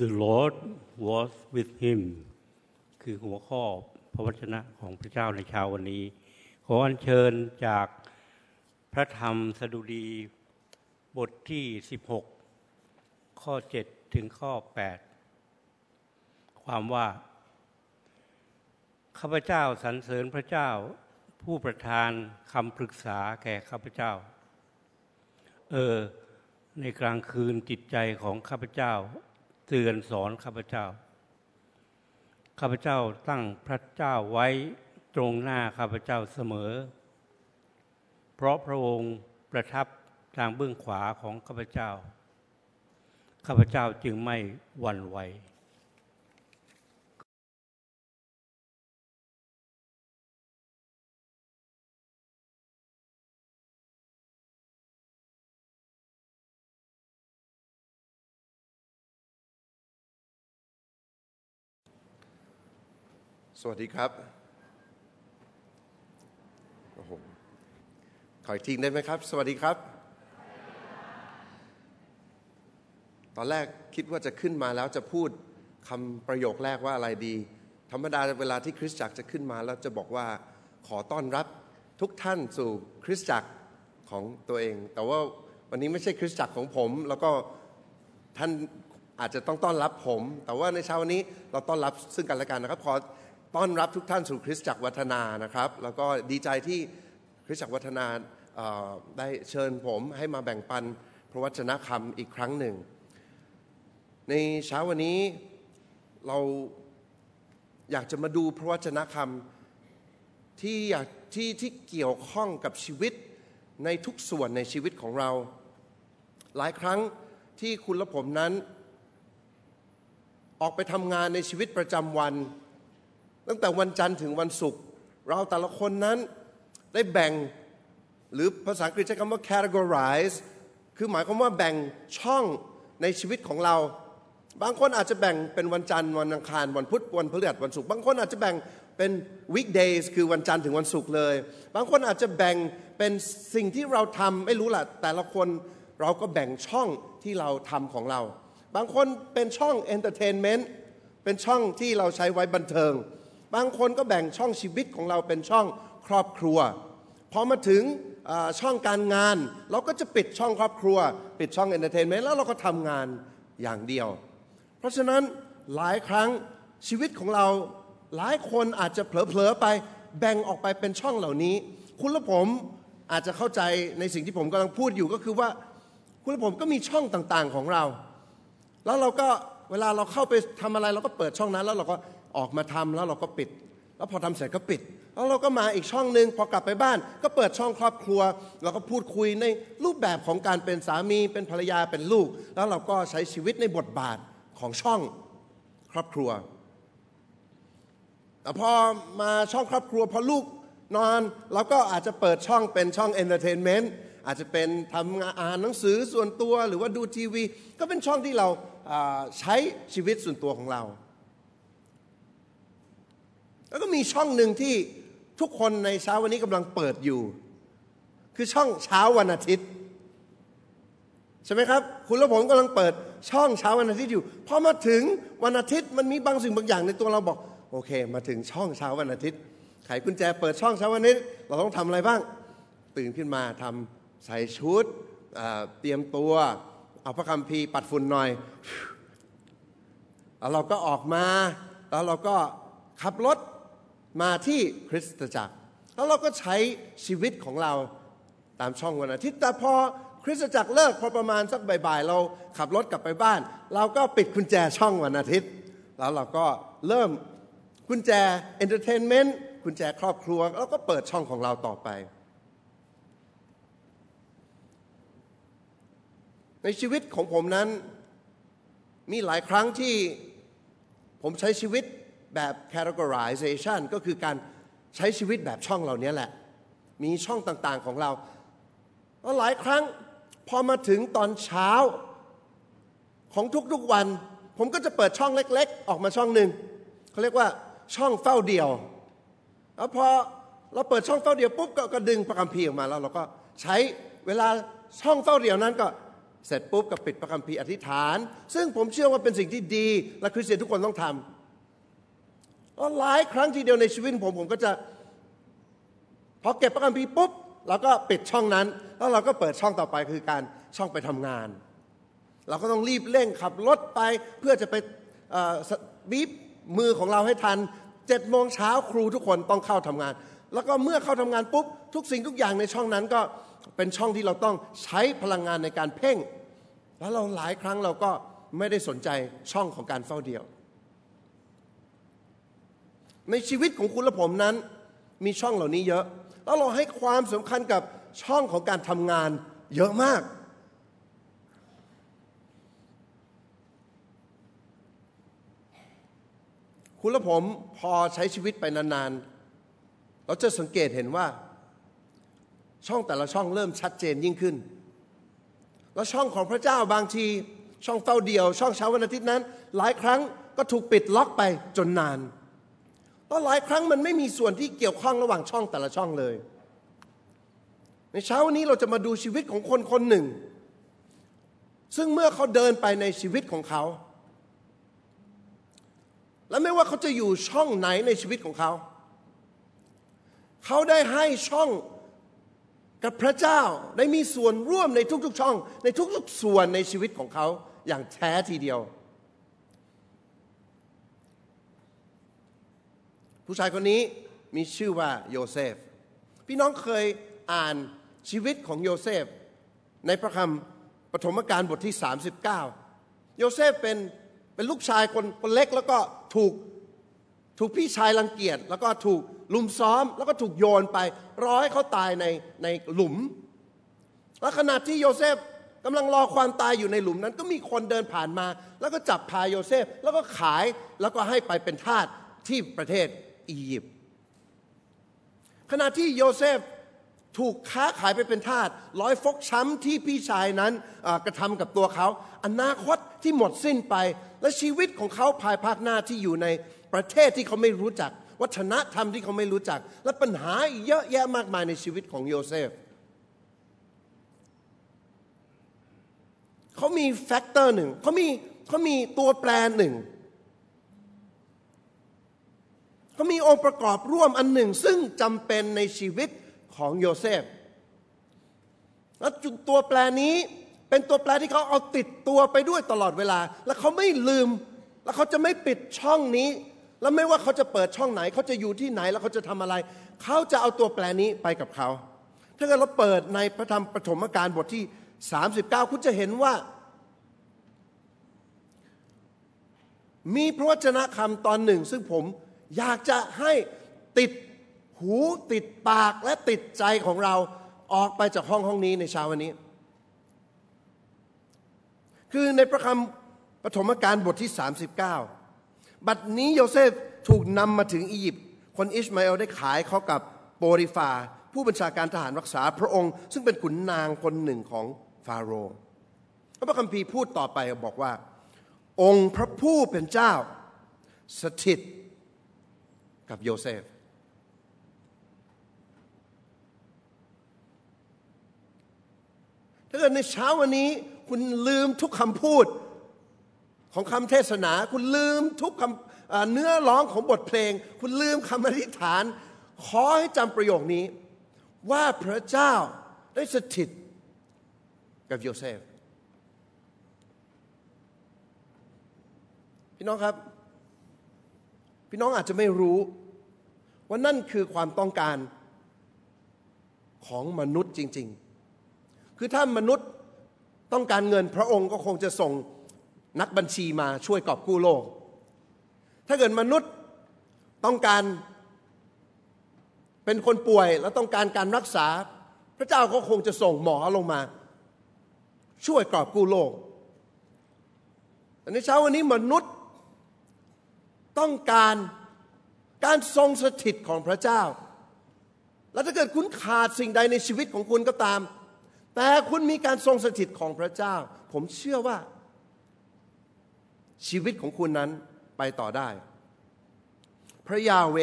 The Lord was with him คือหัวข้อพระวจนะของพระเจ้าในเช้าวันนี้ ขออัญเชิญจากพระธรรมสดุดีบทที่ 16 ข้อ 7 ถึงข้อ 8 ความว่า ข้าพเจ้าสรรเสริญพระเจ้า ผู้ประทานคำปรึกษาแก่ข้าพเจ้า เออ ในกลางคืนจิตใจของข้าพเจ้า เตือนสอนข้าพเจ้า ข้าพเจ้าตั้งพระเจ้าไว้ตรงหน้าข้าพเจ้าเสมอ เพราะพระองค์ประทับทางเบื้องขวาของข้าพเจ้า ข้าพเจ้าจึงไม่หวั่นไหว สวัสดีครับโอ้โหขออีกทีได้ไหมครับ สวัสดีครับ ตอนแรกคิดว่าจะขึ้นมาแล้วจะพูดคำประโยคแรกว่าอะไรดี ธรรมดาเวลาที่คริสตจักรจะขึ้นมาแล้วจะบอกว่าขอต้อนรับทุกท่านสู่คริสตจักรของตัวเอง แต่ว่าวันนี้ไม่ใช่คริสตจักรของผม แล้วก็ท่านอาจจะต้องต้อนรับผม แต่ว่าในเช้าวันนี้เราต้อนรับซึ่งกันและกันนะครับ ขอ ต้อนรับทุกท่านสู่คริสตจักรวัฒนานะครับ แล้วก็ดีใจที่คริสตจักรวัฒนาได้เชิญผมให้มาแบ่งปันพระวจนะคำอีกครั้งหนึ่ง ในเช้าวันนี้เราอยากจะมาดูพระวจนะคำที่อยากที่ที่เกี่ยวข้องกับชีวิตในทุกส่วนในชีวิตของเรา หลายครั้งที่คุณและผมนั้น ออกไปทำงานในชีวิตประจำวัน ตั้งแต่วันจันทร์ถึงวันศุกร์เราแต่ละคนนั้นได้แบ่งหรือภาษาอังกฤษใช้คำว่า categorize คือหมายความว่าแบ่งช่องในชีวิตของเรา บางคนอาจจะแบ่งเป็นวันจันทร์วันอังคารวันพุธวันพฤหัสวันศุกร์บางคนอาจจะแบ่งเป็น weekdays คือวันจันทร์ถึงวันศุกร์เลย บางคนอาจจะแบ่งเป็นสิ่งที่เราทำไม่รู้ละแต่ละคนเราก็แบ่งช่องที่เราทำของเรา บางคนเป็นช่อง entertainment เป็นช่องที่เราใช้ไว้บันเทิง บางคนก็แบ่งช่องชีวิตของเราเป็นช่องครอบครัวพอมาถึงช่องการงาน เราก็จะปิดช่องครอบครัว ปิดช่อง entertainment แล้วเราก็ทำงานอย่างเดียว เพราะฉะนั้นหลายครั้งชีวิตของเราหลายคนอาจจะเผลอๆไปแบ่งออกไปเป็นช่องเหล่านี้ คุณและผมอาจจะเข้าใจในสิ่งที่ผมกำลังพูดอยู่ก็คือว่า คุณและผมก็มีช่องต่างๆของเรา แล้วเราก็เวลาเราเข้าไปทำอะไรเราก็เปิดช่องนั้นแล้วเราก็ ออกมาทำแล้วเราก็ปิด แล้วพอทำเสร็จก็ปิด แล้วเราก็มาอีกช่องหนึ่งพอกลับไปบ้าน ก็เปิดช่องครอบครัว เราก็พูดคุยในรูปแบบของการเป็นสามีเป็นภรรยาเป็นลูก แล้วเราก็ใช้ชีวิตในบทบาทของช่องครอบครัวแต่พอมาช่องครอบครัวพอลูกนอนเราก็อาจจะเปิดช่องเป็นช่อง entertainment อาจจะเป็นทำงานอ่านหนังสือส่วนตัวหรือว่าดูทีวี ก็เป็นช่องที่เราใช้ชีวิตส่วนตัวของเรา แล้วก็มีช่องหนึ่งที่ทุกคนในเช้าวันนี้กำลังเปิดอยู่ คือช่องเช้าวันอาทิตย์ ใช่ไหมครับ คุณและผมกำลังเปิดช่องเช้าวันอาทิตย์อยู่พอมาถึงวันอาทิตย์มันมีบางสิ่งบางอย่างในตัวเราบอก โอเค มาถึงช่องเช้าวันอาทิตย์ไขกุญแจเปิดช่องเช้าวันนี้ เราต้องทำอะไรบ้าง ตื่นขึ้นมาทำใส่ชุดเตรียมตัวเอาพระคัมภีร์ปัดฝุ่นหน่อยแล้วเราก็ออกมา แล้วเราก็ขับรถ มาที่คริสตจักร แล้วเราก็ใช้ชีวิตของเราตามช่องวันอาทิตย์แต่พอคริสตจักรเลิกพอประมาณสักบ่ายๆ เราขับรถกลับไปบ้าน เราก็ปิดกุญแจช่องวันอาทิตย์ แล้วเราก็เริ่มกุญแจ entertainment กุญแจครอบครัว แล้วก็เปิดช่องของเราต่อไป ในชีวิตของผมนั้นมีหลายครั้งที่ผมใช้ชีวิต แบบ categorization ก็คือการใช้ชีวิตแบบช่องเหล่านี้แหละ มีช่องต่างๆของเราแล้วหลายครั้งพอมาถึงตอนเช้าของทุกๆวัน ผมก็จะเปิดช่องเล็ก ๆ ออกมาช่องหนึ่งเขาเรียกว่าช่องเฝ้าเดียวแล้วพอเราเปิดช่องเฝ้าเดียวปุ๊บก็ดึงพระคัมภีร์ออกมาแล้วเราก็ใช้เวลาช่องเฝ้าเดียวนั้นก็เสร็จปุ๊บก็ปิดพระคัมภีร์อธิษฐาน ซึ่งผมเชื่อว่าเป็นสิ่งที่ดีและคริสเตียนทุกคนต้องทำแล้ว หลายครั้งทีเดียวในชีวิตผมผมก็จะพอเก็บพระคัมภีร์ปุ๊บเราก็ปิดช่องนั้น แล้วเราก็เปิดช่องต่อไปคือการช่องไปทำงาน เราก็ต้องรีบเร่งขับรถไปเพื่อจะไปบีบมือของเราให้ทันเจ็ดโมงเช้าครูทุกคนต้องเข้าทำงาน แล้วก็เมื่อเข้าทำงานปุ๊บทุกสิ่งทุกอย่างในช่องนั้นก็เป็นช่องที่เราต้องใช้พลังงานในการเพ่ง แล้วเราหลายครั้งเราก็ไม่ได้สนใจช่องของการเฝ้าเดียว ในชีวิตของคุณและผมนั้น มีช่องเหล่านี้เยอะ แล้วเราให้ความสำคัญกับช่องของการทำงานเยอะมาก คุณและผมพอใช้ชีวิตไปนานๆ เราจะสังเกตเห็นว่า ช่องแต่ละช่องเริ่มชัดเจนยิ่งขึ้น แล้วช่องของพระเจ้าบางที ช่องเฝ้าเดียว ช่องเช้าวันอาทิตย์นั้น หลายครั้งก็ถูกปิดล็อกไปจนนาน แลหลายครั้งมันไม่มีส่วนที่เกี่ยวข้องระหว่างช่องแต่ละช่องเลย ในเช้าวันนี้เราจะมาดูชีวิตของคนคนหนึ่ง ซึ่งเมื่อเขาเดินไปในชีวิตของเขา และไม่ว่าเขาจะอยู่ช่องไหนในชีวิตของเขา เขาได้ให้ช่องกับพระเจ้าได้มีส่วนร่วมในทุกๆช่อง ในทุกๆส่วนในชีวิตของเขาอย่างแท้ทีเดียว ผู้ชายคนนี้มีชื่อว่าโยเซฟ พี่น้องเคยอ่านชีวิตของโยเซฟ ในพระคำปฐมกาลบทที่ 39 โยเซฟเป็นเป็นลูกชายคนคนเล็กแล้วก็ถูกถูกพี่ชายรังเกียจแล้วก็ถูกลุมซ้อม แล้วก็ถูกโยนไปร้อยเขาตายในในหลุม และขณะที่โยเซฟกำลังรอความตายอยู่ในหลุมนั้น ก็มีคนเดินผ่านมา แล้วก็จับพาโยเซฟ แล้วก็ขายแล้วก็ให้ไปเป็นทาสที่ประเทศ อียิปต์ขณะที่โยเซฟถูกค้าขายไปเป็นทาสรอยฟกช้ำที่พี่ชายนั้นกระทำกับตัวเขา อนาคตที่หมดสิ้นไป และชีวิตของเขาภายภาคหน้าที่อยู่ในประเทศที่เขาไม่รู้จัก วัฒนธรรมที่เขาไม่รู้จัก และปัญหาเยอะแยะมากมายในชีวิตของโยเซฟเขามี factor หนึ่งเขามีเขามีตัวแปรหนึ่ง เขามีองค์ประกอบร่วมอันหนึ่ง ซึ่งจำเป็นในชีวิตของโยเซฟและจุดตัวแปรนี้เป็นตัวแปรที่เขาเอาติดตัวไปด้วยตลอดเวลา และเขาไม่ลืม และเขาจะไม่ปิดช่องนี้ แล้วไม่ว่าเขาจะเปิดช่องไหน เขาจะอยู่ที่ไหน แล้วเขาจะทำอะไร เขาจะเอาตัวแปรนี้ไปกับเขา ถ้าเกิดเราเปิดในพระธรรมปฐมกาลบทที่ 39 คุณจะเห็นว่า มีพระวจนะคำตอนหนึ่ง ซึ่งผม อยากจะให้ติดหูติดปากและติดใจของเราออกไปจากห้องห้องนี้ในเช้าวันนี้ คือในพระคำปฐมกาลบทที่ 39 บัดนี้โยเซฟถูกนำมาถึงอียิปต์คนอิสมาเอลได้ขายเขากับโปริฟา ผู้บัญชาการทหารรักษาพระองค์ ซึ่งเป็นขุนนางคนหนึ่งของฟาโรห์พระคัมภีร์พูดต่อไปบอกว่า องค์พระผู้เป็นเจ้า สถิต กับโยเซฟ ถ้าเกิดในเช้าวันนี้คุณลืมทุกคำพูดของคำเทศนา คุณลืมทุกคำเนื้อร้องของบทเพลง คุณลืมคำอธิษฐาน ขอให้จำประโยคนี้ ว่าพระเจ้าได้สถิตกับโยเซฟ พี่น้องครับ พี่น้องอาจจะไม่รู้ว่านั่นคือความต้องการของมนุษย์จริง ๆ คือถ้ามนุษย์ต้องการเงินพระองค์ก็คงจะส่งนักบัญชีมาช่วยกอบกู้โลก ถ้าเกิดมนุษย์ต้องการเป็นคนป่วยแล้วต้องการการรักษา พระเจ้าก็คงจะส่งหมอลงมา ช่วยกอบกู้โลกแต่ในเช้าวันนี้มนุษย์ ต้องการการทรงสถิตของพระเจ้า แล้วถ้าเกิดคุณขาดสิ่งใดในชีวิตของคุณก็ตาม แต่คุณมีการทรงสถิตของพระเจ้า ผมเชื่อว่า ชีวิตของคุณนั้นไปต่อได้ พระยาห์เวห์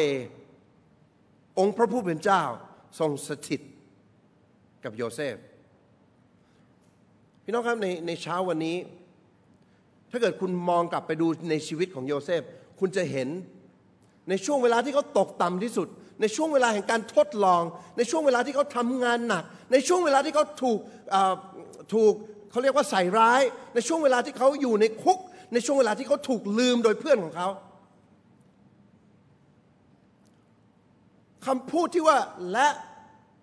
องค์พระผู้เป็นเจ้าทรงสถิตกับโยเซฟ พี่น้องครับในในเช้าวันนี้ ถ้าเกิดคุณมองกลับไปดูในชีวิตของโยเซฟ คุณจะเห็นในช่วงเวลาที่เขาตกต่ำที่สุด ในช่วงเวลาแห่งการทดลอง ในช่วงเวลาที่เขาทำงานหนัก ในช่วงเวลาที่เขาถูกถูกเขาเรียกว่าใส่ร้าย ในช่วงเวลาที่เขาอยู่ในคุก ในช่วงเวลาที่เขาถูกลืมโดยเพื่อนของเขาคำพูดที่ว่าและ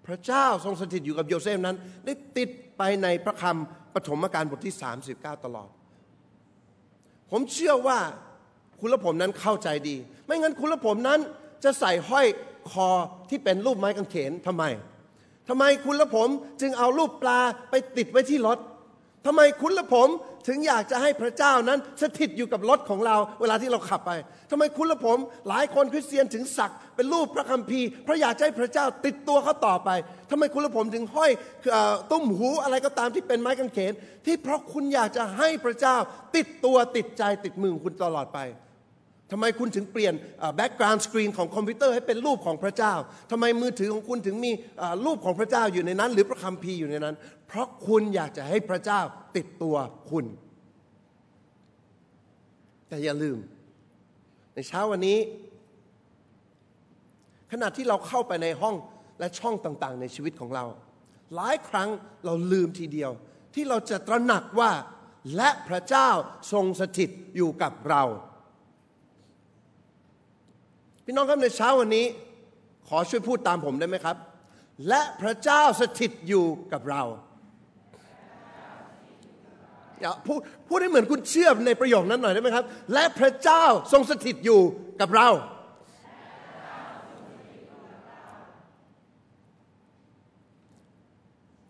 พระเจ้าทรงสถิตอยู่กับโยเซฟนั้น ได้ติดไปในพระคำปฐมกาลบทที่ 39 ตลอด ผมเชื่อว่า คุณและผมนั้นเข้าใจดี ไม่งั้นคุณและผมนั้นจะใส่ห้อยคอที่เป็นรูปไม้กางเขนทำไมทำไมคุณและผมจึงเอารูปปลาไปติดไว้ที่รถทำไมคุณและผมถึงอยากจะให้พระเจ้านั้นสถิตอยู่กับรถของเราเวลาที่เราขับไปทำไมคุณและผมหลายคนคริสเตียนถึงสักเป็นรูปพระคัมภีร์เพราะอยากให้พระเจ้าติดตัวเขาต่อไปทำไมคุณและผมถึงห้อยตุ้มหูอะไรก็ตามที่เป็นไม้กางเขน ที่เพราะคุณอยากจะให้พระเจ้าติดตัวติดใจติดมือคุณตลอดไป ทำไมคุณถึงเปลี่ยนbackground screen ของคอมพิวเตอร์ให้เป็นรูปของพระเจ้า ทำไมมือถือของคุณถึงมีรูปของพระเจ้าอยู่ในนั้น หรือพระคัมภีร์อยู่ในนั้น เพราะคุณอยากจะให้พระเจ้าติดตัวคุณ แต่อย่าลืม ในเช้าวันนี้ ขณะที่เราเข้าไปในห้องและช่องต่างๆ ในชีวิตของเรา หลายครั้งเราลืมทีเดียว ที่เราจะตระหนักว่าและพระเจ้าทรงสถิตอยู่กับเรา พี่น้องครับในเช้าวันนี้ ขอช่วยพูดตามผมได้ไหมครับ และพระเจ้าสถิตอยู่กับเราอย่าพูดพูดให้เหมือนคุณเชื่อในประโยคนั้นหน่อยได้ไหมครับ และพระเจ้าทรงสถิตอยู่กับเรา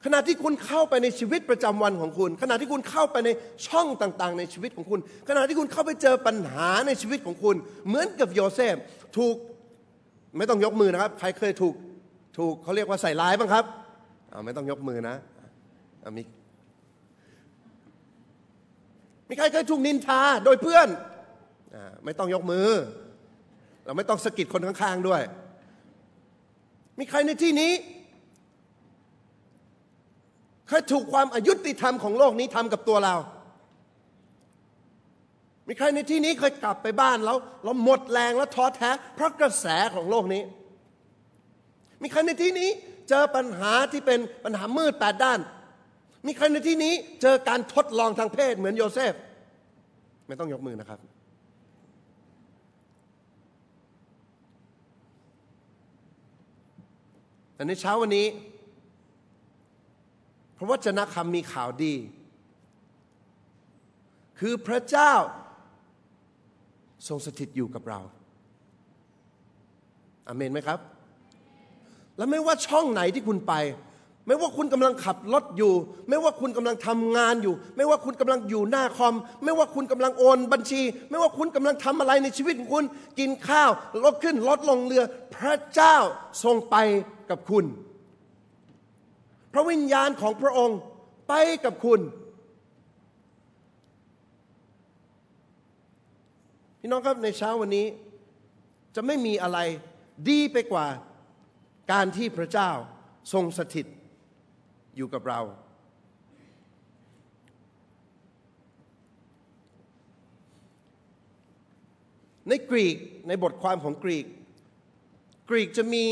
ขณะที่คุณเข้าไปในชีวิตประจำวันของคุณ ขณะที่คุณเข้าไปในช่องต่างๆ ในชีวิตของคุณ ขณะที่คุณเข้าไปเจอปัญหาในชีวิตของคุณ เหมือนกับโยเซฟถูกไม่ต้องยกมือนะครับ ใครเคยถูกถูกเขาเรียกว่าใส่ร้ายบ้างครับไม่ต้องยกมือนะมีมีใครเคยถูกนินทาโดยเพื่อนอไม่ต้องยกมือ เราไม่ต้องสะกิดคนข้างๆด้วย มีใครในที่นี้ เคยถูกความอายุติธรรมของโลกนี้ทำกับตัวเรา มีใครในที่นี้เคยกลับไปบ้านแล้วเราหมดแรงและท้อแท้ เพราะกระแสของโลกนี้ มีใครในที่นี้เจอปัญหาที่เป็นปัญหามืดแปดด้าน มีใครในที่นี้เจอการทดลองทางเพศเหมือนโยเซฟ ไม่ต้องยกมือนะครับแต่ในเช้าวันนี้ พระวจนะคำมีข่าวดี คือพระเจ้าทรงสถิตอยู่กับเราอเมนไหมครับ แล้วไม่ว่าช่องไหนที่คุณไป ไม่ว่าคุณกำลังขับรถอยู่ ไม่ว่าคุณกำลังทำงานอยู่ ไม่ว่าคุณกำลังอยู่หน้าคอม ไม่ว่าคุณกำลังโอนบัญชี ไม่ว่าคุณกำลังทำอะไรในชีวิตของคุณ กินข้าว รถขึ้นรถลงเรือ พระเจ้าทรงไปกับคุณ ระวิญญาณของพระองค์ไปกับคุณ พี่น้องครับในเช้าวันนี้จะไม่มีอะไรดีไปกว่าการที่พระเจ้าทรงสถิตอยู่กับเรา ในกรีกในบทความของกรีก กรีกจะมี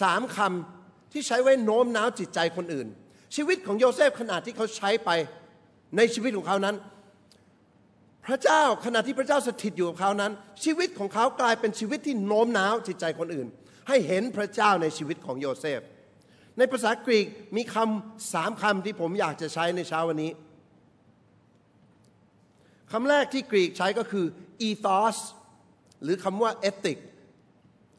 สามคำ ที่ใช้ไว้โน้มน้าวจิตใจคนอื่น ชีวิตของโยเซฟขณะที่เขาใช้ไปในชีวิตของเขานั้น พระเจ้าขณะที่พระเจ้าสถิตอยู่กับเขานั้น ชีวิตของเขากลายเป็นชีวิตที่โน้มน้าวจิตใจคนอื่น ให้เห็นพระเจ้าในชีวิตของโยเซฟ ในภาษากรีกมีคำสามคำที่ผมอยากจะใช้ในเช้าวันนี้คำแรกที่กรีกใช้ก็คือ ethos หรือคำว่า ethic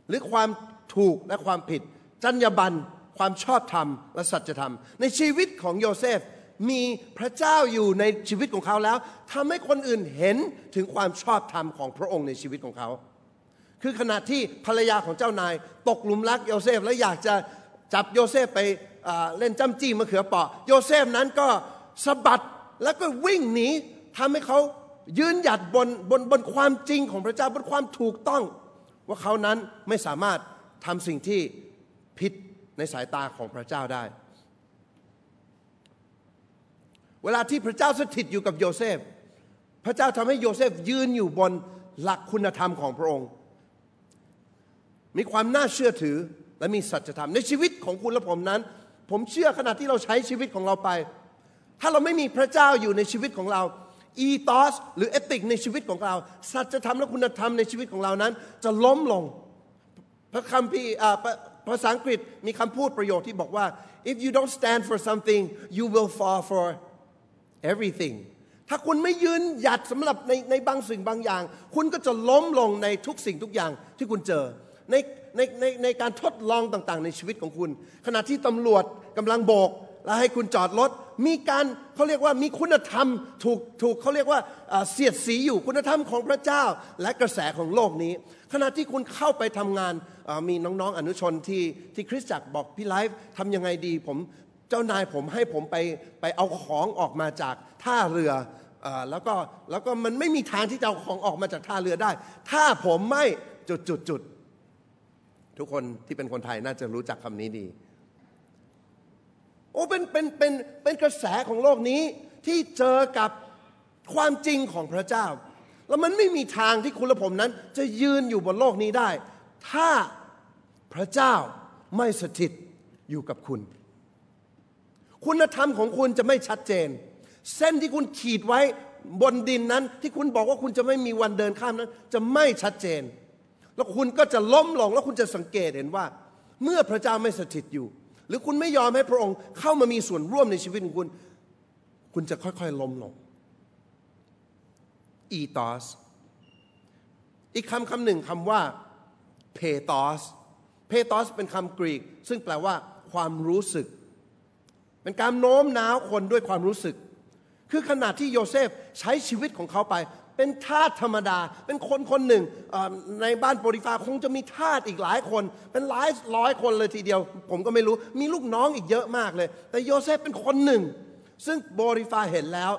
หรือความถูกและความผิด จรรยาบรรณ ความชอบธรรมและสัจธรรม ในชีวิตของโยเซฟมีพระเจ้าอยู่ในชีวิตของเขาแล้วทำให้คนอื่นเห็นถึงความชอบธรรมของพระองค์ในชีวิตของเขา คือขณะที่ภรรยาของเจ้านาย ตกหลุมรักโยเซฟและอยากจะจับโยเซฟไปเล่นจ้ำจี้มะเขือเปาะโยเซฟนั้นก็สะบัดแล้วก็วิ่งหนีทำให้เขายืนหยัดบนบนบนความจริงของพระเจ้าบนความถูกต้อง ว่าเขานั้นไม่สามารถทำสิ่งที่ผิด ในสายตาของพระเจ้าได้ เวลาที่พระเจ้าสถิตอยู่กับโยเซฟ พระเจ้าทำให้โยเซฟยืนอยู่บนหลักคุณธรรมของพระองค์ มีความน่าเชื่อถือและมีสัจธรรมในชีวิตของคุณและผมนั้น ผมเชื่อขณะที่เราใช้ชีวิตของเราไป ถ้าเราไม่มีพระเจ้าอยู่ในชีวิตของเราอีตอสหรือเอติกในชีวิตของเรา สัจธรรมและคุณธรรมในชีวิตของเรานั้น จะล้มลง พระคัมภีร์ ภาภาษาอังกฤษมีคำพูดประโยคที่บอกว่า if you don't stand for something you will fall for everything ถ้าคุณไม่ยืนหยัดสำหรับในในบางสิ่งบางอย่าง คุณก็จะล้มลงในทุกสิ่งทุกอย่างที่คุณเจอในในในในการทดลองต่างๆ ในชีวิตของคุณ ขณะที่ตำรวจกำลังโบก แล้วให้คุณจอดรถมีการเขาเรียกว่ามีคุณธรรมถูกถูกเขาเรียกว่าเสียดสีอยู่คุณธรรมของพระเจ้าและกระแสของโลกนี้ ขณะที่คุณเข้าไปทำงานมีน้องๆอนุชนที่ที่คริสตจักรบอกพี่ไลฟ์ทำยังไงดีผมเจ้านายผมให้ผมไปไปเอาของออกมาจากท่าเรืออแล้วก็แล้วก็มันไม่มีทางที่จะเอาของออกมาจากท่าเรือได้ ถ้าผมไม่จุดจุดจุดทุกคนที่เป็นคนไทยน่าจะรู้จักคำนี้ดี โอ้เป็นเป็นเป็นเป็นกระแสของโลกนี้ที่เจอกับความจริงของพระเจ้า แล้วมันไม่มีทางที่คุณและผมนั้น จะยืนอยู่บนโลกนี้ได้ ถ้าพระเจ้าไม่สถิตอยู่กับคุณ คุณธรรมของคุณจะไม่ชัดเจน เส้นที่คุณขีดไว้บนดินนั้น ที่คุณบอกว่าคุณจะไม่มีวันเดินข้ามนั้น จะไม่ชัดเจน แล้วคุณก็จะล้มลงแล้วคุณจะสังเกตเห็นว่า เมื่อพระเจ้าไม่สถิตอยู่ หรือคุณไม่ยอมให้พระองค์เข้ามามีส่วนร่วมในชีวิตของคุณ คุณจะค่อยๆล้มลงอีตอสอีกคำคำหนึ่งคำว่าเพตอสเพตอสเป็นคำกรีก ซึ่งแปลว่า ความรู้สึก เป็นการโน้มน้าวคนด้วยความรู้สึก คือขณะที่โยเซฟใช้ชีวิตของเขาไป เป็นทาสธรรมดา เป็นคนคนหนึ่งในบ้านโปริฟาคงจะมีทาสอีกหลายคน เป็นหลายร้อยคนเลยทีเดียว ผมก็ไม่รู้มีลูกน้องอีกเยอะมากเลย แต่โยเซฟเป็นคนหนึ่ง ซึ่งโปริฟาเห็นแล้ว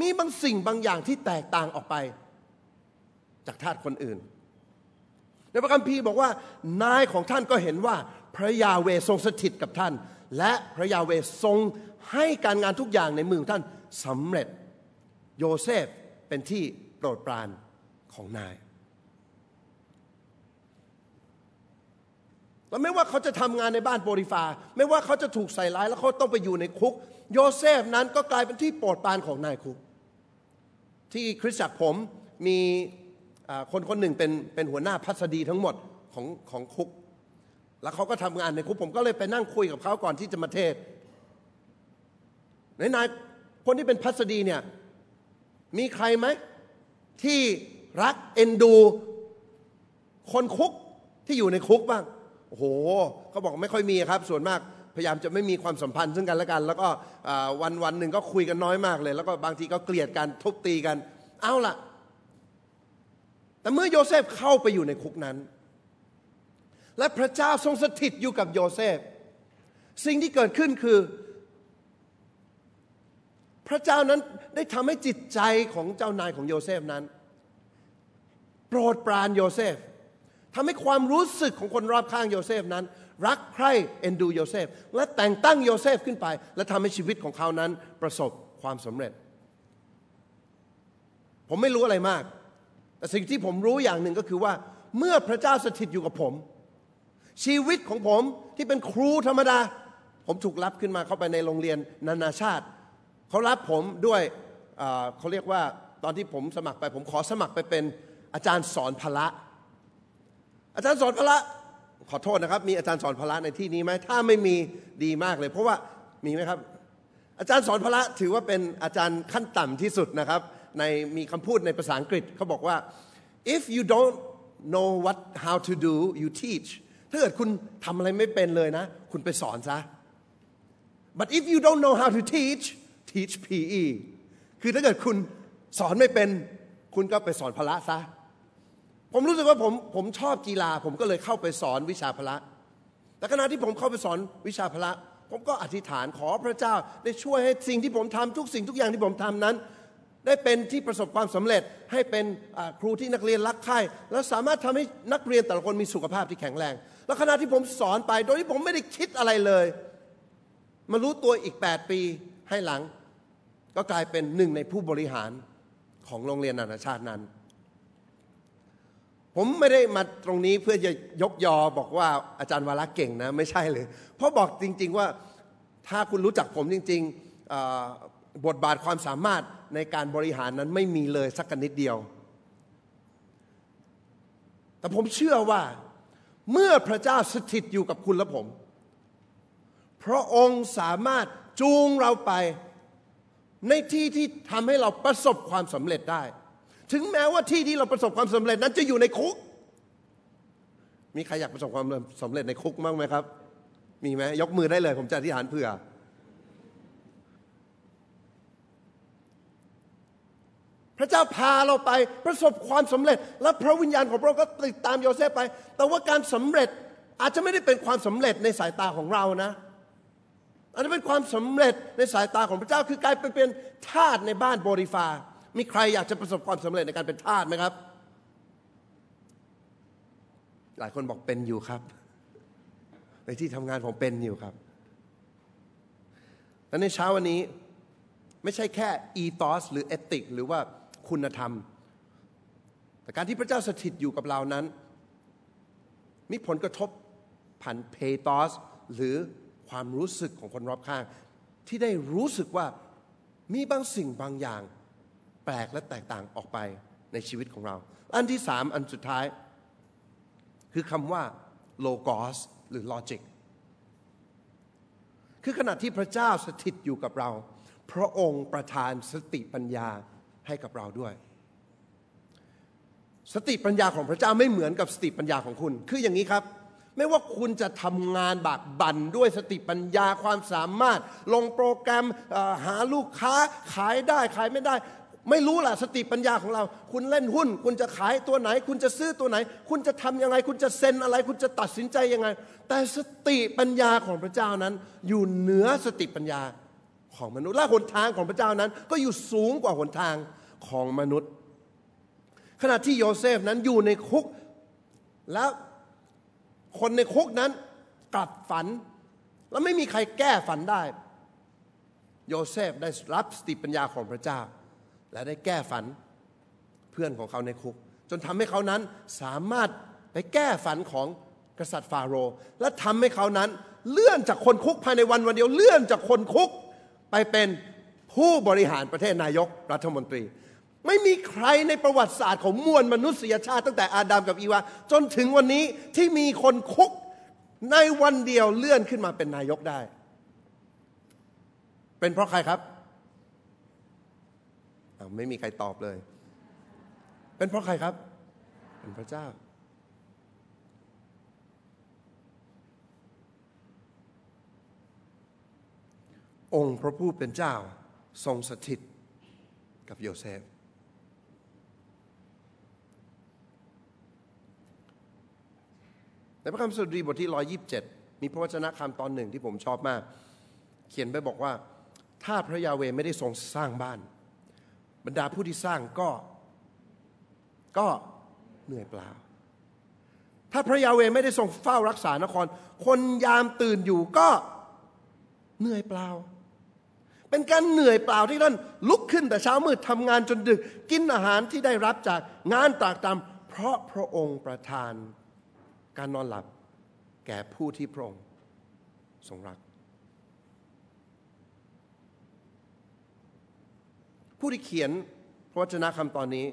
มีบางสิ่งบางอย่างที่แตกต่างออกไป จากทาสคนอื่น ในพระคัมภีร์บอกว่านายของท่านก็เห็นว่าพระยาเวทรงสถิตกับท่าน และพระยาเวทรงให้การงานทุกอย่างในมือของท่านสำเร็จโยเซฟเป็นที่ รดปรานของนาย แล้วไม่ว่าเขาจะทำงานในบ้านโปริฟา ไม่ว่าเขาจะถูกใส่ร้ายแล้วเขาต้องไปอยู่ในคุก โยเซฟนั้นก็กลายเป็นที่โปรดปรานของนายคุก ที่คริสตจักรผมมีคนคนหนึ่งเป็นเป็นหัวหน้าพัสดีทั้งหมดของของคุก แล้วเขาก็ทำงานในคุกผมก็เลยไปนั่งคุยกับเขาก่อนที่จะมาเทศในนายคนที่เป็นพัสดีเนี่ยมีใครไหม ที่รักเอ็นดู คนคุกที่อยู่ในคุกบ้าง โอ้โหเขาบอกไม่ค่อยมีครับ ส่วนมากพยายามจะไม่มีความสัมพันธ์ซึ่งกันและกัน แล้วก็วันวันหนึ่งก็คุยกันน้อยมากเลย แล้วก็บางทีก็เกลียดกันทุบตีกัน เอาล่ะ แต่เมื่อโยเซฟเข้าไปอยู่ในคุกนั้น และพระเจ้าทรงสถิตอยู่กับโยเซฟ สิ่งที่เกิดขึ้นคือ พระเจ้านั้นได้ทำให้จิตใจของเจ้านายของโยเซฟนั้น โปรดปรานโยเซฟทำให้ความรู้สึกของคนรอบข้างโยเซฟนั้น รักใคร่เอ็นดูโยเซฟ และแต่งตั้งโยเซฟขึ้นไป และทำให้ชีวิตของเขานั้นประสบความสำเร็จ ผมไม่รู้อะไรมาก แต่สิ่งที่ผมรู้อย่างหนึ่งก็คือว่า เมื่อพระเจ้าสถิตอยู่กับผม ชีวิตของผมที่เป็นครูธรรมดา ผมถูกรับขึ้นมาเข้าไปในโรงเรียนนานาชาติ เขารับผมด้วยเขาเรียกว่าตอนที่ผมสมัครไป ผมขอสมัครไปเป็นอาจารย์สอนพละ อาจารย์สอนพละขอโทษนะครับ มีอาจารย์สอนพละในที่นี้ไหมถ้าไม่มีดีมากเลย เพราะว่ามีไหมครับ อาจารย์สอนพละถือว่าเป็นอาจารย์ขั้นต่ำที่สุดนะครับ ในมีคำพูดในภาษาอังกฤษเขาบอกว่า if you don't know what how to do you teach ถ้าเกิดคุณทำอะไรไม่เป็นเลยนะ คุณไปสอนซะ but if you don't know how to teach teach PE คือถ้าเกิดคุณสอนไม่เป็น คุณก็ไปสอนพละซะ ผมรู้สึกว่าผมผมชอบกีฬา ผมก็เลยเข้าไปสอนวิชาพละ แต่ขณะที่ผมเข้าไปสอนวิชาพละ ผมก็อธิษฐานขอพระเจ้า ได้ช่วยให้สิ่งที่ผมทำทุกสิ่งทุกอย่างที่ผมทำนั้น ได้เป็นที่ประสบความสำเร็จ ให้เป็นครูที่นักเรียนรักใคร่แล้วสามารถทำให้นักเรียนแต่ละคนมีสุขภาพที่แข็งแรง แล้วขณะที่ผมสอนไป โดยที่ผมไม่ได้คิดอะไรเลย มารู้ตัวอีก 8 ปีให้หลัง ก็กลายเป็นหนึ่งในผู้บริหารของโรงเรียนนานาชาตินั้น ผมไม่ได้มาตรงนี้เพื่อจะยกยอบอกว่าอาจารย์วาระเก่งนะ ไม่ใช่เลย เพราะบอกจริง ๆว่าถ้าคุณรู้จักผมจริงๆบทบาทความสามารถในการบริหารนั้นไม่มีเลยสักนิดเดียว แต่ผมเชื่อว่าเมื่อพระเจ้าสถิตอยู่กับคุณและผม พระองค์สามารถจูงเราไป ในที่ที่ทำให้เราประสบความสำเร็จได้ ถึงแม้ว่าที่ที่เราประสบความสำเร็จนั้นจะอยู่ในคุก มีใครอยากประสบความสำเร็จในคุกมั้งไหมครับ มีไหมยกมือได้เลย ผมจะอธิษฐานเผื่อ พระเจ้าพาเราไปประสบความสำเร็จ และพระวิญญาณของพระองค์ก็ติดตามโยเซฟไป แต่ว่าการสำเร็จอาจจะไม่ได้เป็นความสำเร็จในสายตาของเรานะ อันนี้เป็นความสำเร็จในสายตาของพระเจ้าคือกลายไปเป็นทาสในบ้านโบริฟา มีใครอยากจะประสบความสำเร็จในการเป็นทาสไหมครับ หลายคนบอกเป็นอยู่ครับ ในที่ทำงานผมเป็นอยู่ครับและในเช้าวันนี้ไม่ใช่แค่อีตอสหรือเอติก หรือว่าคุณธรรม แต่การที่พระเจ้าสถิตอยู่กับเรานั้น มีผลกระทบผ่านเพตอสหรือ ความรู้สึกของคนรอบข้าง ที่ได้รู้สึกว่ามีบางสิ่งบางอย่าง แปลกและแตกต่างออกไปในชีวิตของเรา อันที่สามอันสุดท้าย คือคำว่าโลกอสหรือลอจิกคือขณะที่พระเจ้าสถิตอยู่กับเรา พระองค์ประทานสติปัญญาให้กับเราด้วย สติปัญญาของพระเจ้าไม่เหมือนกับสติปัญญาของคุณ คืออย่างนี้ครับ ไม่ว่าคุณจะทำงานบากบั่นด้วยสติปัญญาความสามารถ ลงโปรแกรมหาลูกค้าขายได้ขายไม่ได้ ไม่รู้ล่ะสติปัญญาของเรา คุณเล่นหุ้น คุณจะขายตัวไหน คุณจะซื้อตัวไหน คุณจะทำยังไง คุณจะเซ็นอะไร คุณจะตัดสินใจยังไง แต่สติปัญญาของพระเจ้านั้น อยู่เหนือสติปัญญาของมนุษย์และหนทางของพระเจ้านั้น ก็อยู่สูงกว่าหนทางของมนุษย์ ขณะที่โยเซฟนั้นอยู่ในคุกแล้ว คนในคุกนั้นกลับฝัน แล้วไม่มีใครแก้ฝันได้ โยเซฟได้รับสติปัญญาของพระเจ้า และได้แก้ฝันเพื่อนของเขาในคุก จนทำให้เขานั้นสามารถไปแก้ฝันของกษัตริย์ฟาโรห์และทำให้เขานั้นเลื่อนจากคนคุกภายในวันวันเดียวเลื่อนจากคนคุกไปเป็นผู้บริหารประเทศนายกรัฐมนตรี ไม่มีใครในประวัติศาสตร์ของมวลมนุษยชาติตั้งแต่อาดัมกับอีวา จนถึงวันนี้ที่มีคนคุกในวันเดียวเลื่อนขึ้นมาเป็นนายกได้ เป็นเพราะใครครับ ไม่มีใครตอบเลย เป็นเพราะใครครับ เป็นพระเจ้า องค์พระผู้เป็นเจ้าทรงสถิตกับโยเซฟ ในพระคำสดุดีบทที่ 127 มีพระวจนะคำตอนหนึ่งที่ผมชอบมาก เขียนไปบอกว่า ถ้าพระยาเวไม่ได้ทรงสร้างบ้าน บรรดาผู้ที่สร้างก็ ก็เหนื่อยเปล่า ถ้าพระยาเวไม่ได้ทรงเฝ้ารักษานคร คนยามตื่นอยู่ก็เหนื่อยเปล่า เป็นการเหนื่อยเปล่าที่ท่านลุกขึ้นแต่เช้ามืดทำงานจนดึก กินอาหารที่ได้รับจากงานตากตำเพราะพระองค์ประทาน การนอนหลับแก่ผู้ที่พระองค์ทรงรัก ผู้ที่เขียนพระวจนะคำตอนนี้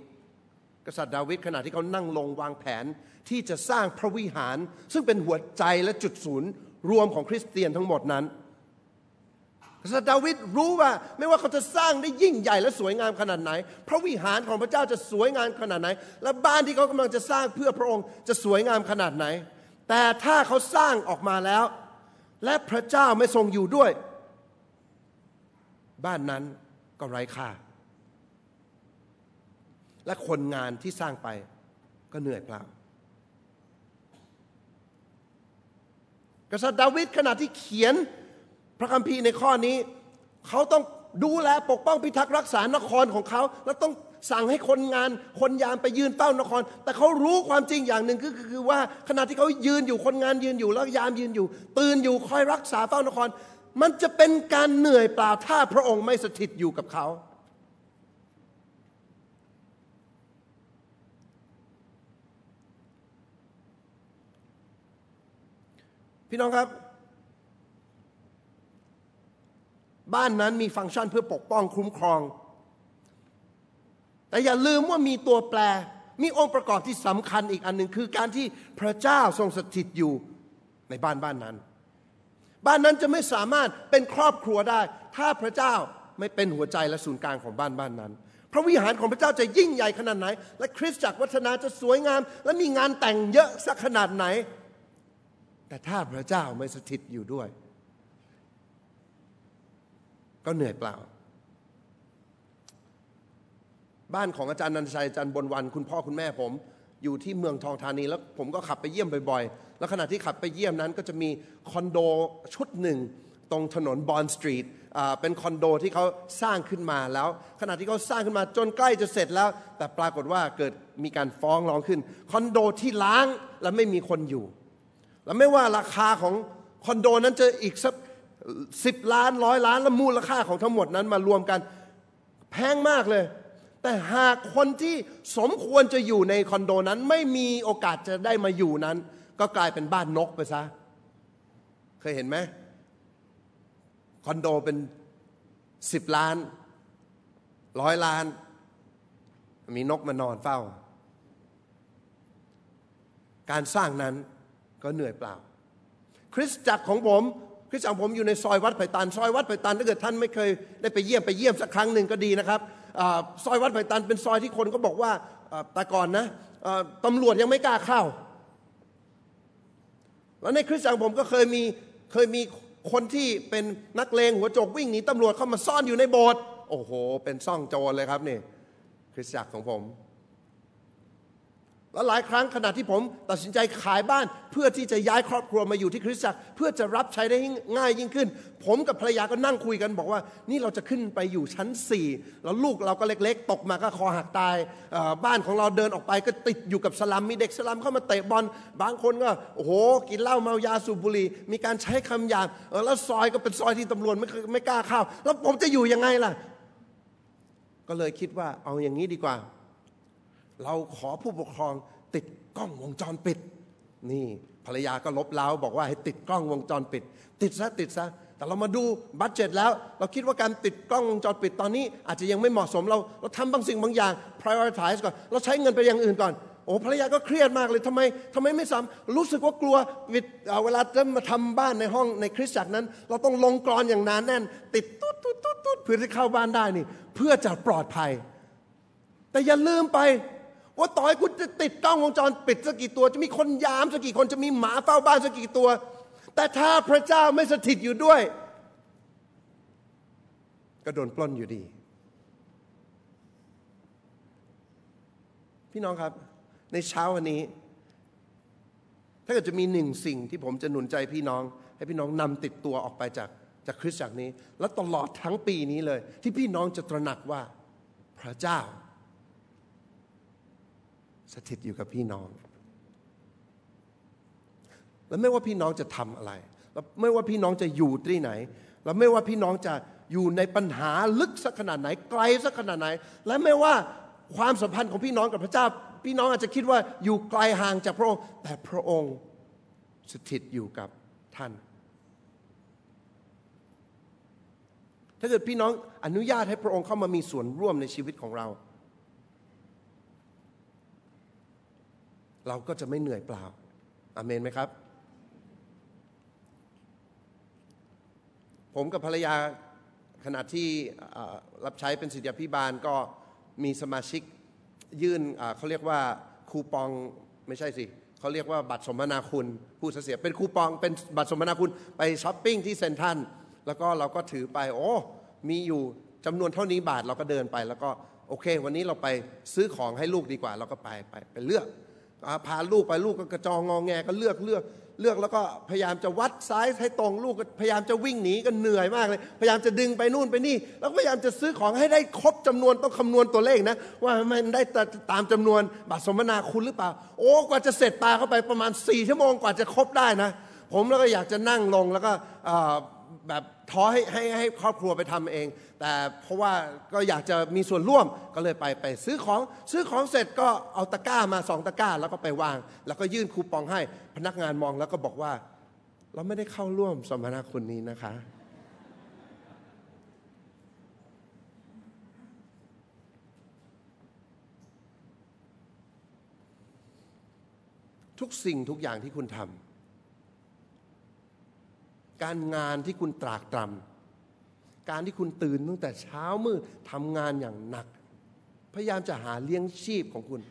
กษัตริย์ดาวิดขณะที่เขานั่งลงวางแผนที่จะสร้างพระวิหาร ซึ่งเป็นหัวใจและจุดศูนย์รวมของคริสเตียนทั้งหมดนั้น กษัตริย์ดาวิดรู้ว่าไม่ว่าเขาจะสร้างได้ยิ่งใหญ่และสวยงามขนาดไหน พระวิหารของพระเจ้าจะสวยงามขนาดไหน และบ้านที่เขากำลังจะสร้างเพื่อพระองค์จะสวยงามขนาดไหน แต่ถ้าเขาสร้างออกมาแล้ว และพระเจ้าไม่ทรงอยู่ด้วย บ้านนั้นก็ไร้ค่า และคนงานที่สร้างไปก็เหนื่อยเปล่ากษัตริย์ดาวิดขณะที่เขียน พระคัมภีร์ในข้อนี้ เขาต้องดูแลปกป้องพิทักษ์รักษานครของเขา แล้วต้องสั่งให้คนงานคนยามไปยืนเฝ้านคร แต่เขารู้ความจริงอย่างหนึ่งคือคือว่าขณะที่เขายืนอยู่คนงานยืนอยู่แล้วยามยืนอยู่ ตื่นอยู่คอยรักษาเฝ้านคร มันจะเป็นการเหนื่อยเปล่าถ้าพระองค์ไม่สถิตอยู่กับเขา พี่น้องครับ บ้านนั้นมีฟังก์ชันเพื่อปกป้องคุ้มครอง แต่อย่าลืมว่ามีตัวแปร มีองค์ประกอบที่สำคัญอีกอันหนึ่งคือการที่พระเจ้าทรงสถิตอยู่ในบ้านบ้านนั้น บ้านนั้นจะไม่สามารถเป็นครอบครัวได้ ถ้าพระเจ้าไม่เป็นหัวใจและศูนย์กลางของบ้านบ้านนั้นพระวิหารของพระเจ้าจะยิ่งใหญ่ขนาดไหน และคริสตจักรวัฒนาจะสวยงาม และมีงานแต่งเยอะสักขนาดไหน แต่ถ้าพระเจ้าไม่สถิตอยู่ด้วย ก็เหนื่อยเปล่า บ้านของอาจารย์นันทชัยอาจารย์บนวัน คุณพ่อคุณแม่ผม อยู่ที่เมืองทองธานีแล้วผมก็ขับไปเยี่ยมบ่อยๆ แล้วขณะที่ขับไปเยี่ยมนั้นก็จะมีคอนโดชุดหนึ่งตรงถนนบอนสตรีทเป็นคอนโดที่เขาสร้างขึ้นมาแล้ว ขณะที่เขาสร้างขึ้นมาจนใกล้จะเสร็จแล้ว แต่ปรากฏว่าเกิดมีการฟ้องร้องขึ้น คอนโดที่ล้างและไม่มีคนอยู่ แล้วไม่ว่าราคาของคอนโดนั้นจะอีกสัก สิบล้านร้อยล้านและมูลค่าของทั้งหมดนั้นมารวมกันแพงมากเลย แต่หากคนที่สมควรจะอยู่ในคอนโดนั้น ไม่มีโอกาสจะได้มาอยู่นั้น ก็กลายเป็นบ้านนกไปซะ เคยเห็นไหมคอนโดเป็นสิบล้านร้อยล้าน มีนกมานอนเฝ้า การสร้างนั้นก็เหนื่อยเปล่า คริสตจักรของผม คริสตจักรผมอยู่ในซอยวัดไผ่ตัน ซอยวัดไผ่ตันถ้าเกิดท่านไม่เคยได้ไปเยี่ยมไปเยี่ยมสักครั้งหนึ่งก็ดีนะครับซอยวัดไผ่ตันเป็นซอยที่คนก็บอกว่าแต่ก่อนนะตำรวจยังไม่กล้าเข้า แล้วในคริสตจักรผมก็เคยมีเคยมีคนที่เป็นนักเลงหัวโจกวิ่งหนีตำรวจเข้ามาซ่อนอยู่ในโบสถ์โอ้โห เป็นซ่องโจรเลยครับนี่คริสตจักรของผม แล้วหลายครั้งขณะที่ผมตัดสินใจขายบ้าน เพื่อที่จะย้ายครอบครัวมาอยู่ที่คริสตจักร เพื่อจะรับใช้ได้ง่ายยิ่งขึ้น ผมกับภรรยาก็นั่งคุยกันบอกว่า นี่เราจะขึ้นไปอยู่ชั้นสี่แล้วลูกเราก็เล็กๆ ตกมาก็คอหักตายบ้านของเราเดินออกไปก็ติดอยู่กับสลัมมีเด็กสลัมเข้ามาเตะบอลบางคนก็โอ้โหกินเหล้าเมายาสูบบุหรี่มีการใช้คำหยาบแล้วซอยก็เป็นซอยที่ตำรวจไม่ไม่กล้าเข้าแล้วผมจะอยู่ยังไงล่ะ ก็เลยคิดว่าเอาอย่างนี้ดีกว่า เราขอผู้ปกครองติดกล้องวงจรปิด นี่ภรรยาก็ลบเล้าบอกว่าให้ติดกล้องวงจรปิด ติดซะติดซะแต่เรามาดูบัตเจ็ตแล้ว เราคิดว่าการติดกล้องวงจรปิดตอนนี้ อาจจะยังไม่เหมาะสมเราเราทำบางสิ่งบางอย่าง prioritize ก่อนเราใช้เงินไปอย่างอื่นก่อนโอ้ภรรยาก็เครียดมากเลยทำไมทำไมไม่ซ้ำรู้สึกว่ากลัวเวลาจะมาทำบ้านในห้องในคริสตจักรนั้น เราต้องลงกรอนอย่างนานแน่น ติดตุ๊ดตุ๊ดตุ๊ดตุ๊ดเพื่อที่เข้าบ้านได้นี่ เพื่อจะปลอดภัย แต่อย่าลืมไป ว่าต่อยคุณจะติดกล้องวงจรปิดสักกี่ตัว จะมีคนยามสักกี่คนจะมีหมาเฝ้าบ้านสักกี่ตัว แต่ถ้าพระเจ้าไม่สถิตอยู่ด้วย ก็โดนปล้นอยู่ดี พี่น้องครับ ในเช้าวันนี้ ถ้าเกิดจะมีหนึ่งสิ่งที่ผมจะหนุนใจพี่น้อง ให้พี่น้องนำติดตัวออกไปจากจากคริสตจักรนี้ แล้วตลอดทั้งปีนี้เลย ที่พี่น้องจะตระหนักว่าพระเจ้า สถิตอยู่กับพี่น้อง แล้วไม่ว่าพี่น้องจะทำอะไร แล้วไม่ว่าพี่น้องจะอยู่ที่ไหน แล้วไม่ว่าพี่น้องจะอยู่ในปัญหาลึกสักขนาดไหน ไกลสักขนาดไหน และไม่ว่าความสัมพันธ์ของพี่น้องกับพระเจ้า พี่น้องอาจจะคิดว่าอยู่ไกลห่างจากพระองค์ แต่พระองค์สถิตอยู่กับท่าน ถ้าเกิดพี่น้องอนุญาตให้พระองค์เข้ามามีส่วนร่วมในชีวิตของเรา เราก็จะไม่เหนื่อยเปล่าอเมนไหมครับ ผมกับภรรยาขณะที่รับใช้เป็นสิทธิพิบาลก็มีสมาชิกยื่นเขาเรียกว่าคูปองไม่ใช่สิเขาเรียกว่าบัตรสมนาคุณผู้เสียเป็นคูปองเป็นบัตรสมนาคุณไปช้อปปิ้งที่เซ็นทรัลแล้วก็เราก็ถือไปโอ้มีอยู่จำนวนเท่านี้บาทเราก็เดินไป แล้วก็โอเค วันนี้เราไปซื้อของให้ลูกดีกว่า เราก็ไปไปไปเลือก พาลูกไปลูกก็กระจองงองแงก็เลือกเลือกเลือกแล้วก็พยายามจะวัดซ้ายให้ตรงลูกก็พยายามจะวิ่งหนีก็เหนื่อยมากเลย พยายามจะดึงไปนู่นไปนี่ แล้วพยายามจะซื้อของให้ได้ครบจำนวนต้องคำนวณตัวเลขนะ ว่ามันได้ตามจำนวนบัตรสมนาคุณหรือเปล่า โอ้กว่าจะเสร็จตาเข้าไปประมาณ4ชั่วโมงกว่าจะครบได้นะ ผมแล้วก็อยากจะนั่งลงแล้วก็ แบบท้อให้ให้ให้ครอบครัวไปทำเอง แต่เพราะว่าก็อยากจะมีส่วนร่วมก็เลยไปไปซื้อของซื้อของเสร็จก็เอาตะกร้ามาสองตะกร้าแล้วก็ไปวาง แล้วก็ยื่นคูปองให้พนักงานมองแล้วก็บอกว่า เราไม่ได้เข้าร่วมสมนาคุณนี้นะคะ ทุกสิ่งทุกอย่างที่คุณทำ การงานที่คุณตรากตรำการที่คุณตื่นตั้งแต่เช้ามืดทำงานอย่างหนัก พยายามจะหาเลี้ยงชีพของคุณ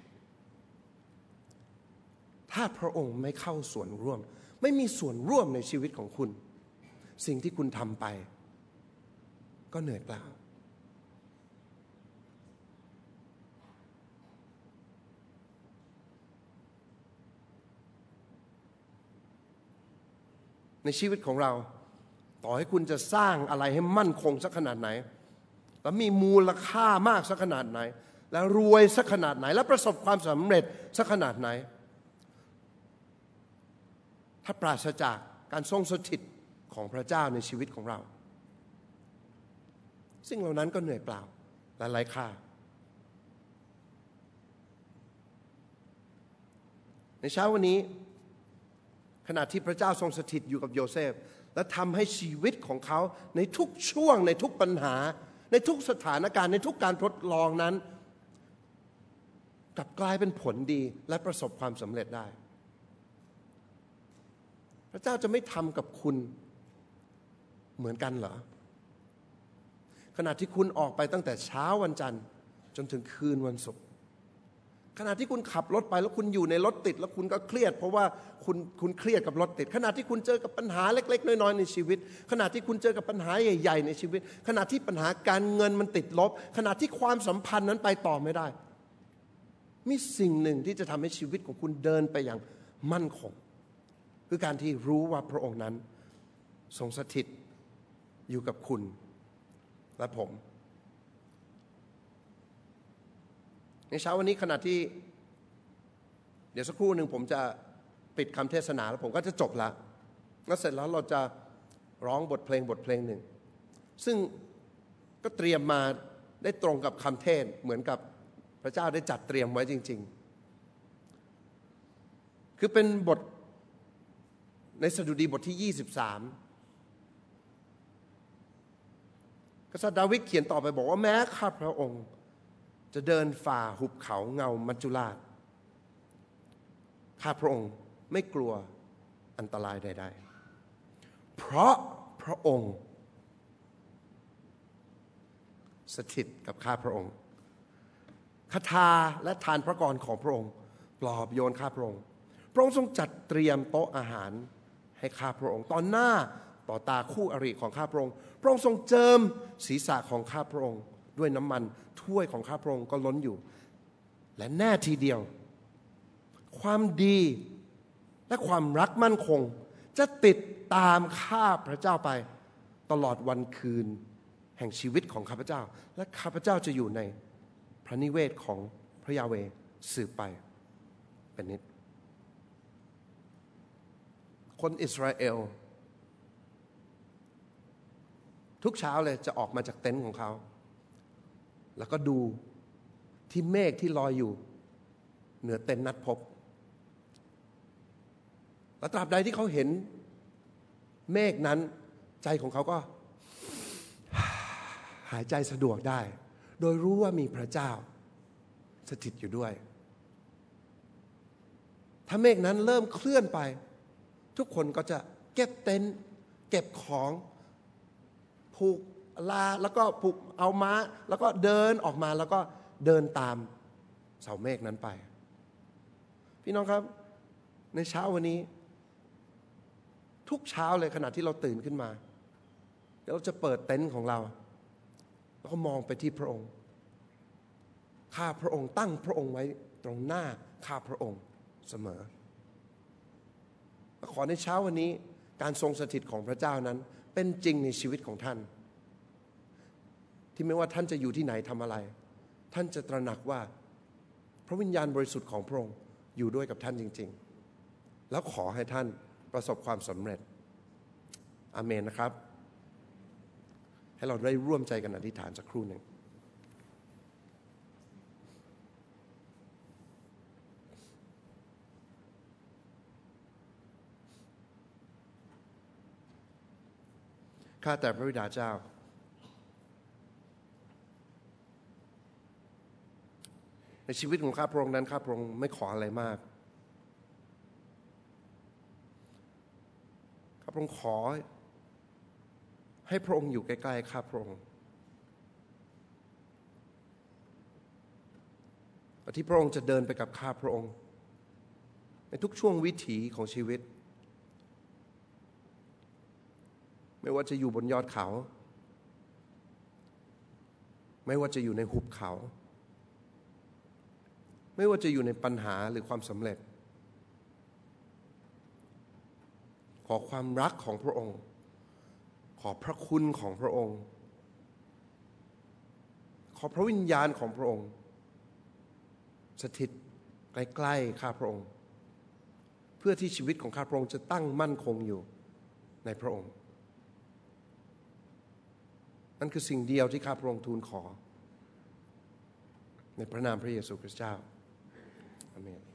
ถ้าพระองค์ไม่เข้าส่วนร่วม ไม่มีส่วนร่วมในชีวิตของคุณ สิ่งที่คุณทำไป ก็เหนื่อยเปล่า ในชีวิตของเรา ต่อให้คุณจะสร้างอะไรให้มั่นคงสักขนาดไหน แล้วมีมูลค่ามากสักขนาดไหน แล้วรวยสักขนาดไหน และประสบความสำเร็จสักขนาดไหน ถ้าปราศจากการทรงสถิตของพระเจ้าในชีวิตของเรา สิ่งเหล่านั้นก็เหนื่อยเปล่าและไร้ค่าในเช้าวันนี้ ขณะที่พระเจ้าทรงสถิตอยู่กับโยเซฟ และทำให้ชีวิตของเขาในทุกช่วง ในทุกปัญหา ในทุกสถานการณ์ในทุกการทดลองนั้น กลับกลายเป็นผลดีและประสบความสำเร็จได้ พระเจ้าจะไม่ทำกับคุณเหมือนกันเหรอขณะที่คุณออกไปตั้งแต่เช้าวันจันทร์จนถึงคืนวันศุกร์ ขณะที่คุณขับรถไปแล้วคุณอยู่ในรถติด แล้วคุณก็เครียด เพราะว่าคุณคุณเครียดกับรถติด ขณะที่คุณเจอกับปัญหาเล็ก ๆ น้อยๆในชีวิต ขณะที่คุณเจอกับปัญหาใหญ่ ๆ ในชีวิต ขณะที่ปัญหาการเงินมันติดลบ ขณะที่ความสัมพันธ์นั้นไปต่อไม่ได้ มีสิ่งหนึ่งที่จะทำให้ชีวิตของคุณเดินไปอย่างมั่นคง คือการที่รู้ว่าพระองค์นั้นทรงสถิตอยู่กับคุณและผม ในเช้าวันนี้ขณะที่ เดี๋ยวสักครู่หนึ่งผมจะปิดคำเทศนาแล้วผมก็จะจบละแล้วเสร็จแล้วเราจะร้องบทเพลงบทเพลงหนึ่ง ซึ่งก็เตรียมมาได้ตรงกับคำเทศเหมือนกับพระเจ้าได้จัดเตรียมไว้จริง ๆ คือเป็นบทในสดุดีบทที่ 23 กษัตริย์ดาวิดเขียนต่อไปบอกว่าแม้ข้าพระองค์ จะเดินฝ่าหุบเขาเงามัจจุราช ข้าพระองค์ไม่กลัวอันตรายใด ๆ เพราะพระองค์ สถิตกับข้าพระองค์คาถาและทานพระกรของพระองค์ ปลอบโยนข้าพระองค์ พระองค์ทรงจัดเตรียมโต๊ะอาหารให้ข้าพระองค์ ตอนหน้าต่อตาคู่อริของข้าพระองค์ พระองค์ทรงเจิมศีรษะของข้าพระองค์ ด้วยน้ำมันถ้วยของข้าพระองค์ก็ล้นอยู่ และแน่ทีเดียว ความดีและความรักมั่นคง จะติดตามข้าพระเจ้าไป ตลอดวันคืนแห่งชีวิตของข้าพเจ้า และข้าพเจ้าจะอยู่ในพระนิเวศของพระยาเวสืบไปเป็นนิด คนอิสราเอล ทุกเช้าเลยจะออกมาจากเต็นท์ของเขา แล้วก็ดูที่เมฆที่ลอยอยู่ เหนือเต็นท์นัดพบ แล้วตราบใดที่เขาเห็นเมฆนั้นใจของเขาก็ หายใจสะดวกได้ โดยรู้ว่ามีพระเจ้า สถิตอยู่ด้วย ถ้าเมฆนั้นเริ่มเคลื่อนไป ทุกคนก็จะเก็บเต็นท์เก็บของผูก ลาแล้วก็ผูกเอาม้า แล้วก็เดินออกมาแล้วก็เดินตามเสาเมฆนั้นไป พี่น้องครับ ในเช้าวันนี้ ทุกเช้าเลยขณะที่เราตื่นขึ้นมาเราจะเปิดเต็นท์ของเรา แล้วก็มองไปที่พระองค์ ข้าพระองค์ตั้งพระองค์ไว้ตรงหน้าข้าพระองค์เสมอขอในเช้าวันนี้การทรงสถิตของพระเจ้านั้นเป็นจริงในชีวิตของท่าน ที่ไม่ว่าท่านจะอยู่ที่ไหนทำอะไร ท่านจะตระหนักว่า พระวิญญาณบริสุทธิ์ของพระองค์อยู่ด้วยกับท่านจริง ๆ แล้วขอให้ท่านประสบความสำเร็จอาเมนนะครับ ให้เราได้ร่วมใจกันอธิษฐานสักครู่หนึ่งข้าแต่พระบิดาเจ้า ในชีวิตของข้าพระองค์นั้นข้าพระองค์ไม่ขออะไรมาก ข้าพระองค์ขอ ให้พระองค์อยู่ใกล้ๆข้าพระองค์ที่พระองค์จะเดินไปกับข้าพระองค์ ในทุกช่วงวิถีของชีวิต ไม่ว่าจะอยู่บนยอดเขา ไม่ว่าจะอยู่ในหุบเขา ไม่ว่าจะอยู่ในปัญหาหรือความสำเร็จ ขอความรักของพระองค์ ขอพระคุณของพระองค์ ขอพระวิญญาณของพระองค์ สถิตใกล้ๆข้าพระองค์ เพื่อที่ชีวิตของข้าพระองค์จะตั้งมั่นคงอยู่ในพระองค์ นั่นคือสิ่งเดียวที่ข้าพระองค์ทูลขอ ในพระนามพระเยซูคริสต์เจ้า อาเมน